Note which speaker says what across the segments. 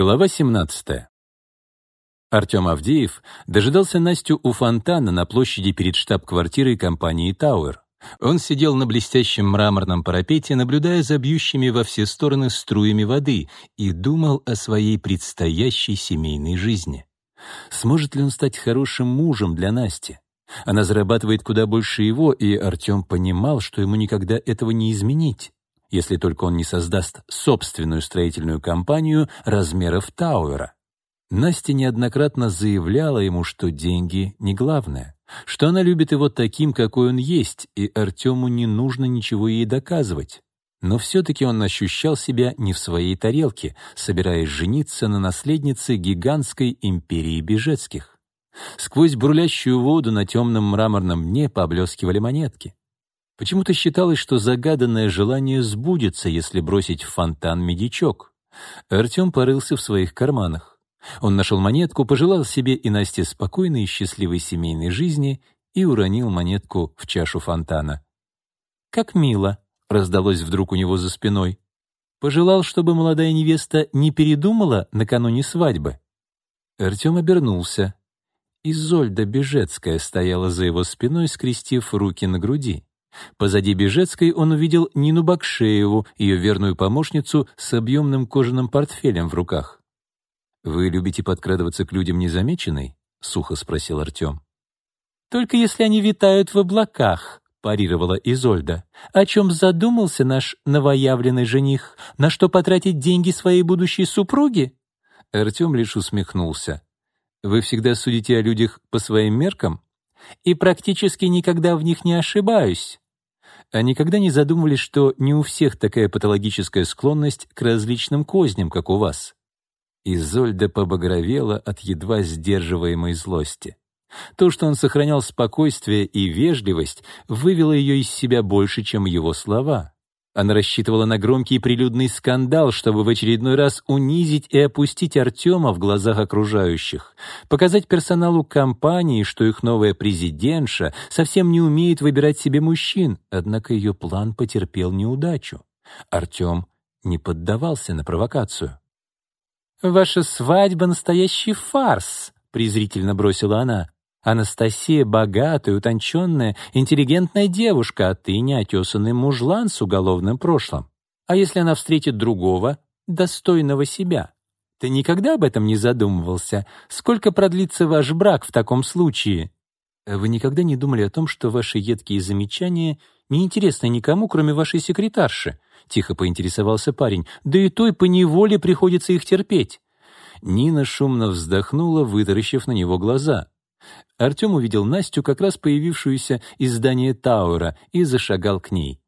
Speaker 1: Глава 17. Артем Авдеев дожидался Настю у фонтана на площади перед штаб-квартирой компании «Тауэр». Он сидел на блестящем мраморном парапете, наблюдая за бьющими во все стороны струями воды, и думал о своей предстоящей семейной жизни. Сможет ли он стать хорошим мужем для Насти? Она зарабатывает куда больше его, и Артем понимал, что ему никогда этого не изменить если только он не создаст собственную строительную компанию размеров Тауэра. Настя неоднократно заявляла ему, что деньги не главное, что она любит его таким, какой он есть, и Артему не нужно ничего ей доказывать. Но все-таки он ощущал себя не в своей тарелке, собираясь жениться на наследнице гигантской империи Бежецких. Сквозь бурлящую воду на темном мраморном дне поблескивали монетки. Почему-то считалось, что загаданное желание сбудется, если бросить в фонтан медичок. Артем порылся в своих карманах. Он нашел монетку, пожелал себе и Насте спокойной и счастливой семейной жизни и уронил монетку в чашу фонтана. «Как мило!» — раздалось вдруг у него за спиной. Пожелал, чтобы молодая невеста не передумала накануне свадьбы. Артем обернулся. Изольда Бежецкая стояла за его спиной, скрестив руки на груди. Позади Бежецкой он увидел Нину Бакшееву, ее верную помощницу с объемным кожаным портфелем в руках. «Вы любите подкрадываться к людям незамеченной?» — сухо спросил Артем. «Только если они витают в облаках», — парировала Изольда. «О чем задумался наш новоявленный жених? На что потратить деньги своей будущей супруги?» Артем лишь усмехнулся. «Вы всегда судите о людях по своим меркам?» «И практически никогда в них не ошибаюсь а никогда не задумывались, что не у всех такая патологическая склонность к различным козням, как у вас?» Изольда побагровела от едва сдерживаемой злости. То, что он сохранял спокойствие и вежливость, вывело ее из себя больше, чем его слова. Она рассчитывала на громкий прилюдный скандал, чтобы в очередной раз унизить и опустить Артема в глазах окружающих, показать персоналу компании, что их новая президентша совсем не умеет выбирать себе мужчин, однако ее план потерпел неудачу. Артем не поддавался на провокацию. «Ваша свадьба — настоящий фарс», — презрительно бросила она. Анастасия — богатая, утонченная, интеллигентная девушка, а ты — неотесанный мужлан с уголовным прошлым. А если она встретит другого, достойного себя? Ты никогда об этом не задумывался? Сколько продлится ваш брак в таком случае? Вы никогда не думали о том, что ваши едкие замечания неинтересны никому, кроме вашей секретарши? Тихо поинтересовался парень. Да и той поневоле приходится их терпеть. Нина шумно вздохнула, вытаращив на него глаза. Артем увидел Настю, как раз появившуюся из здания Тауэра, и зашагал к ней.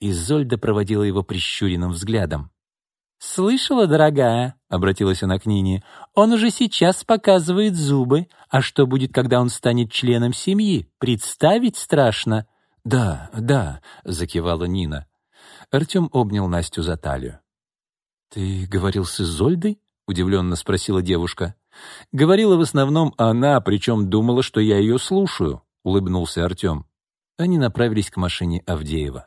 Speaker 1: Изольда проводила его прищуренным взглядом. «Слышала, дорогая?» — обратилась она к Нине. «Он уже сейчас показывает зубы. А что будет, когда он станет членом семьи? Представить страшно». «Да, да», — закивала Нина. Артем обнял Настю за талию. «Ты говорил с Изольдой?» — удивленно спросила девушка. Говорила в основном она, причем думала, что я ее слушаю, улыбнулся Артем. Они направились к машине Авдеева.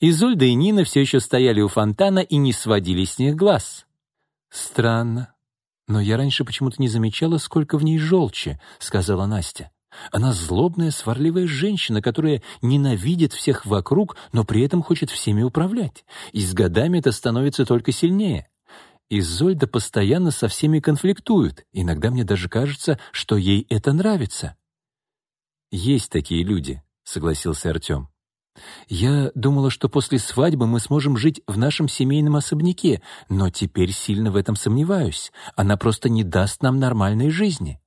Speaker 1: Изольда и Нина все еще стояли у фонтана и не сводили с них глаз. «Странно. Но я раньше почему-то не замечала, сколько в ней желчи», — сказала Настя. «Она злобная, сварливая женщина, которая ненавидит всех вокруг, но при этом хочет всеми управлять. И с годами это становится только сильнее. Изольда постоянно со всеми конфликтует. Иногда мне даже кажется, что ей это нравится. «Есть такие люди», — согласился Артем. «Я думала, что после свадьбы мы сможем жить в нашем семейном особняке, но теперь сильно в этом сомневаюсь. Она просто не даст нам нормальной жизни».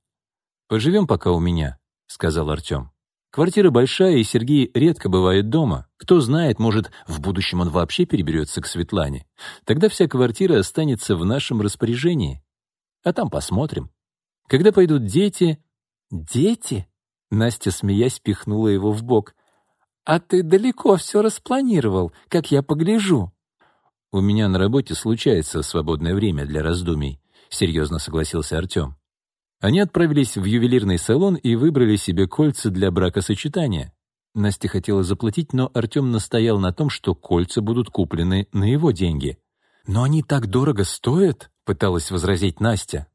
Speaker 1: «Поживем пока у меня», — сказал Артем. Квартира большая, и Сергей редко бывает дома. Кто знает, может, в будущем он вообще переберется к Светлане. Тогда вся квартира останется в нашем распоряжении. А там посмотрим. Когда пойдут дети... Дети? Настя, смеясь, пихнула его в бок. «А ты далеко все распланировал, как я погляжу». «У меня на работе случается свободное время для раздумий», — серьезно согласился Артем. Они отправились в ювелирный салон и выбрали себе кольца для бракосочетания. Настя хотела заплатить, но Артем настоял на том, что кольца будут куплены на его деньги. «Но они так дорого стоят», — пыталась возразить Настя.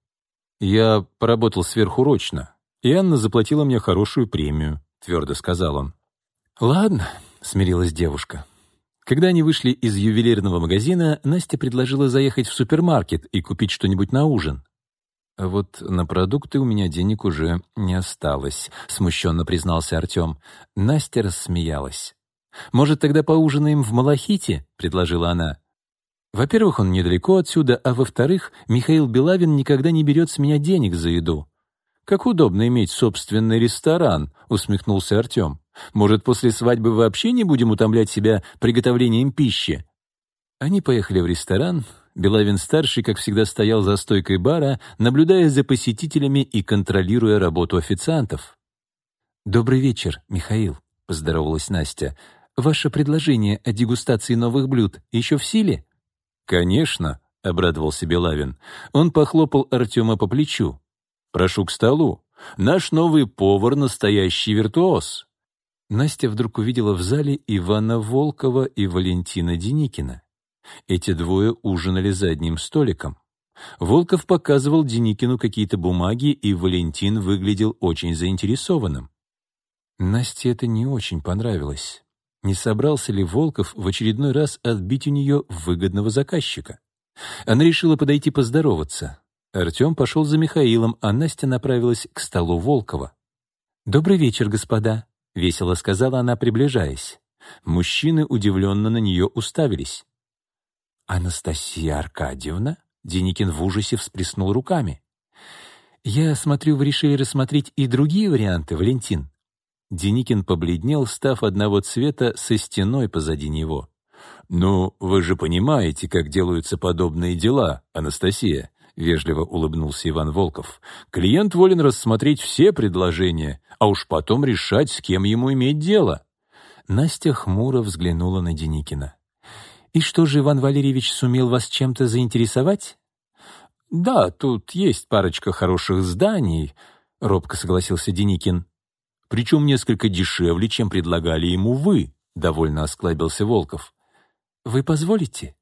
Speaker 1: «Я поработал сверхурочно, и Анна заплатила мне хорошую премию», — твердо сказал он. «Ладно», — смирилась девушка. Когда они вышли из ювелирного магазина, Настя предложила заехать в супермаркет и купить что-нибудь на ужин. «А вот на продукты у меня денег уже не осталось», — смущенно признался Артем. Настя рассмеялась. «Может, тогда поужинаем в Малахите?» — предложила она. «Во-первых, он недалеко отсюда, а во-вторых, Михаил Белавин никогда не берет с меня денег за еду». «Как удобно иметь собственный ресторан», — усмехнулся Артем. «Может, после свадьбы вообще не будем утомлять себя приготовлением пищи?» Они поехали в ресторан, Белавин-старший, как всегда, стоял за стойкой бара, наблюдая за посетителями и контролируя работу официантов. «Добрый вечер, Михаил», — поздоровалась Настя. «Ваше предложение о дегустации новых блюд еще в силе?» «Конечно», — обрадовался Белавин. Он похлопал Артема по плечу. «Прошу к столу. Наш новый повар — настоящий виртуоз». Настя вдруг увидела в зале Ивана Волкова и Валентина Деникина. Эти двое ужинали за одним столиком. Волков показывал Деникину какие-то бумаги, и Валентин выглядел очень заинтересованным. Насте это не очень понравилось. Не собрался ли Волков в очередной раз отбить у нее выгодного заказчика? Она решила подойти поздороваться. Артем пошел за Михаилом, а Настя направилась к столу Волкова. «Добрый вечер, господа», — весело сказала она, приближаясь. Мужчины удивленно на нее уставились. «Анастасия Аркадьевна?» Деникин в ужасе всплеснул руками. «Я смотрю, вы решили рассмотреть и другие варианты, Валентин». Деникин побледнел, став одного цвета со стеной позади него. «Ну, вы же понимаете, как делаются подобные дела, Анастасия», — вежливо улыбнулся Иван Волков. «Клиент волен рассмотреть все предложения, а уж потом решать, с кем ему иметь дело». Настя хмуро взглянула на Деникина. «И что же Иван Валерьевич сумел вас чем-то заинтересовать?» «Да, тут есть парочка хороших зданий», — робко согласился Деникин. «Причем несколько дешевле, чем предлагали ему вы», — довольно осклабился Волков. «Вы позволите?»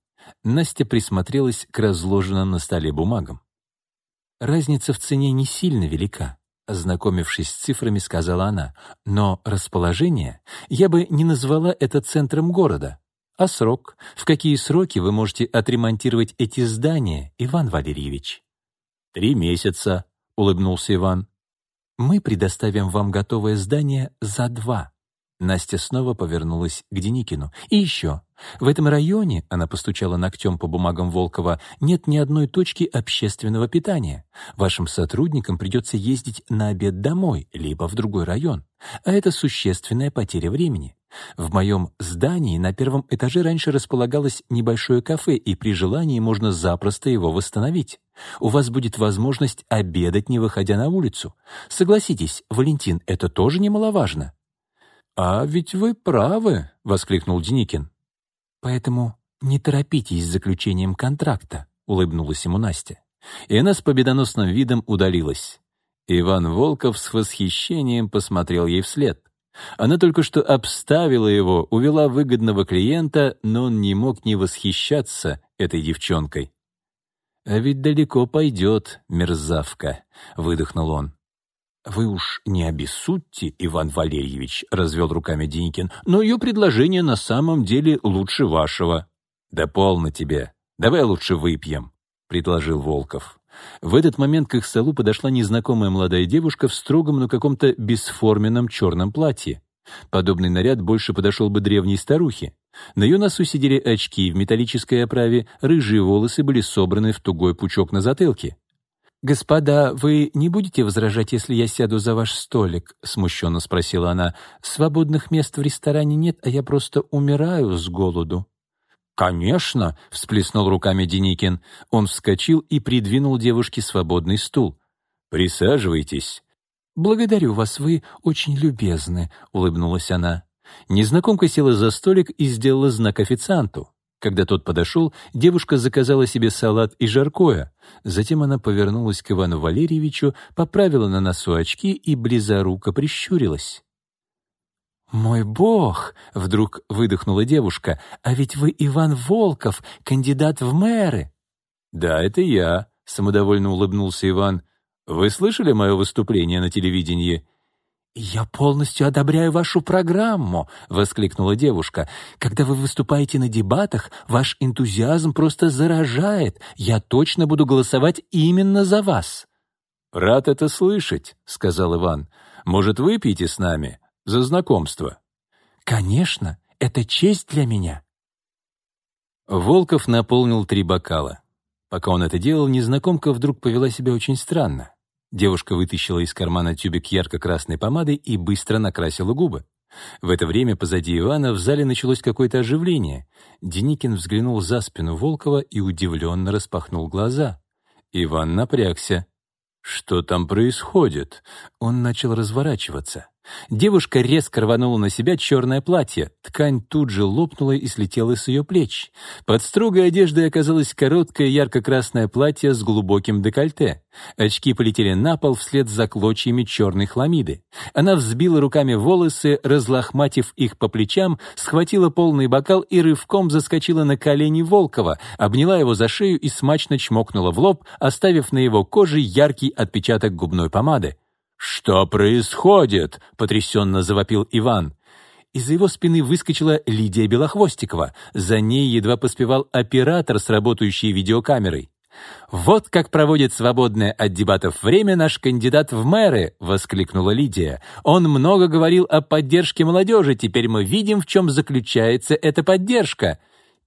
Speaker 1: Настя присмотрелась к разложенным на столе бумагам. «Разница в цене не сильно велика», — ознакомившись с цифрами, сказала она. «Но расположение я бы не назвала это центром города. А срок? В какие сроки вы можете отремонтировать эти здания, Иван Валерьевич? Три месяца, улыбнулся Иван. Мы предоставим вам готовое здание за два. Настя снова повернулась к Деникину. «И еще. В этом районе, — она постучала ногтем по бумагам Волкова, — нет ни одной точки общественного питания. Вашим сотрудникам придется ездить на обед домой, либо в другой район. А это существенная потеря времени. В моем здании на первом этаже раньше располагалось небольшое кафе, и при желании можно запросто его восстановить. У вас будет возможность обедать, не выходя на улицу. Согласитесь, Валентин, это тоже немаловажно». «А ведь вы правы», — воскликнул Деникин. «Поэтому не торопитесь с заключением контракта», — улыбнулась ему Настя. И она с победоносным видом удалилась. Иван Волков с восхищением посмотрел ей вслед. Она только что обставила его, увела выгодного клиента, но он не мог не восхищаться этой девчонкой. «А ведь далеко пойдет, мерзавка», — выдохнул он. «Вы уж не обессудьте, Иван Валерьевич», — развел руками Деникин, «но ее предложение на самом деле лучше вашего». «Да полно тебе. Давай лучше выпьем», — предложил Волков. В этот момент к их столу подошла незнакомая молодая девушка в строгом, но каком-то бесформенном черном платье. Подобный наряд больше подошел бы древней старухе. На ее носу сидели очки в металлической оправе, рыжие волосы были собраны в тугой пучок на затылке. «Господа, вы не будете возражать, если я сяду за ваш столик?» — смущенно спросила она. «Свободных мест в ресторане нет, а я просто умираю с голоду». «Конечно!» — всплеснул руками Деникин. Он вскочил и придвинул девушке свободный стул. «Присаживайтесь». «Благодарю вас, вы очень любезны», — улыбнулась она. Незнакомка села за столик и сделала знак официанту. Когда тот подошел, девушка заказала себе салат и жаркое. Затем она повернулась к Ивану Валерьевичу, поправила на носу очки и близоруко прищурилась. «Мой бог!» — вдруг выдохнула девушка. «А ведь вы Иван Волков, кандидат в мэры!» «Да, это я», — самодовольно улыбнулся Иван. «Вы слышали мое выступление на телевидении?» «Я полностью одобряю вашу программу», — воскликнула девушка. «Когда вы выступаете на дебатах, ваш энтузиазм просто заражает. Я точно буду голосовать именно за вас».
Speaker 2: «Рад это слышать», — сказал Иван. «Может, выпьете с нами? За знакомство».
Speaker 1: «Конечно, это честь для меня».
Speaker 2: Волков наполнил три бокала. Пока он это делал, незнакомка вдруг повела себя очень странно. Девушка вытащила из кармана тюбик ярко-красной помады и быстро накрасила губы. В это время позади Ивана в зале началось какое-то оживление. Деникин взглянул за спину Волкова и удивленно распахнул глаза. Иван напрягся. «Что там происходит?» Он начал разворачиваться. Девушка резко рванула на себя черное платье. Ткань тут же лопнула и слетела с ее плеч. Под строгой одеждой оказалось короткое ярко-красное платье с глубоким декольте. Очки полетели на пол вслед за клочьями черной хламиды. Она взбила руками волосы, разлохматив их по плечам, схватила полный бокал и рывком заскочила на колени Волкова, обняла его за шею и смачно чмокнула в лоб, оставив на его коже яркий отпечаток губной помады. «Что происходит?» — потрясенно завопил Иван.
Speaker 1: Из-за его спины выскочила Лидия Белохвостикова. За ней едва поспевал оператор с работающей видеокамерой. «Вот как проводит свободное от дебатов время наш кандидат в мэры!» — воскликнула Лидия. «Он много говорил о поддержке молодежи, теперь мы видим, в чем заключается эта поддержка».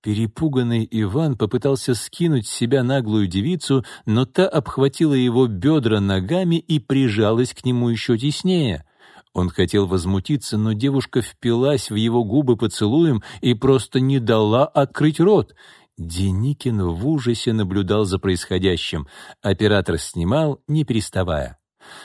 Speaker 1: Перепуганный Иван попытался скинуть с себя наглую девицу, но та обхватила его бедра ногами и прижалась к нему еще теснее. Он хотел возмутиться, но девушка впилась в его губы поцелуем и просто не дала открыть рот. Деникин в ужасе наблюдал за происходящим. Оператор снимал, не переставая.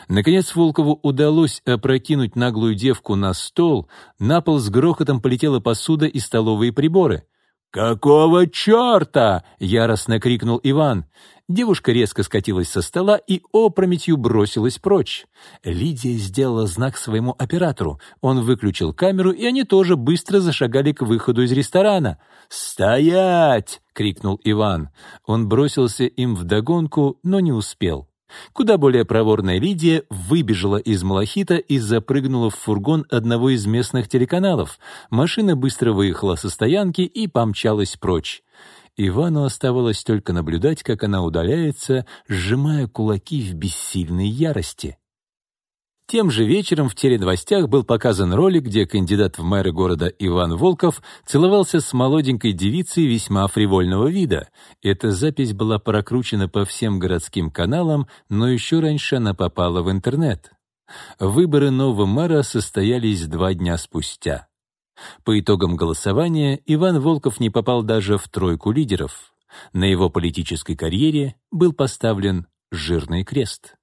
Speaker 1: Наконец Волкову удалось опрокинуть наглую девку на стол, на пол с грохотом полетела посуда и столовые приборы —
Speaker 2: «Какого черта?»
Speaker 1: — яростно крикнул Иван. Девушка резко скатилась со стола и опрометью бросилась прочь. Лидия сделала знак своему оператору. Он выключил камеру, и они тоже быстро зашагали к выходу из ресторана.
Speaker 2: «Стоять!» — крикнул Иван.
Speaker 1: Он бросился им вдогонку, но не успел. Куда более проворная Лидия выбежала из Малахита и запрыгнула в фургон одного из местных телеканалов. Машина быстро выехала со стоянки и помчалась прочь. Ивану оставалось только наблюдать, как она удаляется, сжимая кулаки в бессильной ярости. Тем же вечером в теледвостях был показан ролик, где кандидат в мэры города Иван Волков целовался с молоденькой девицей весьма фривольного вида. Эта запись была прокручена по всем городским каналам, но еще раньше она попала в интернет. Выборы нового мэра состоялись два дня спустя. По итогам голосования Иван Волков не попал даже в тройку лидеров. На его политической карьере был поставлен жирный крест.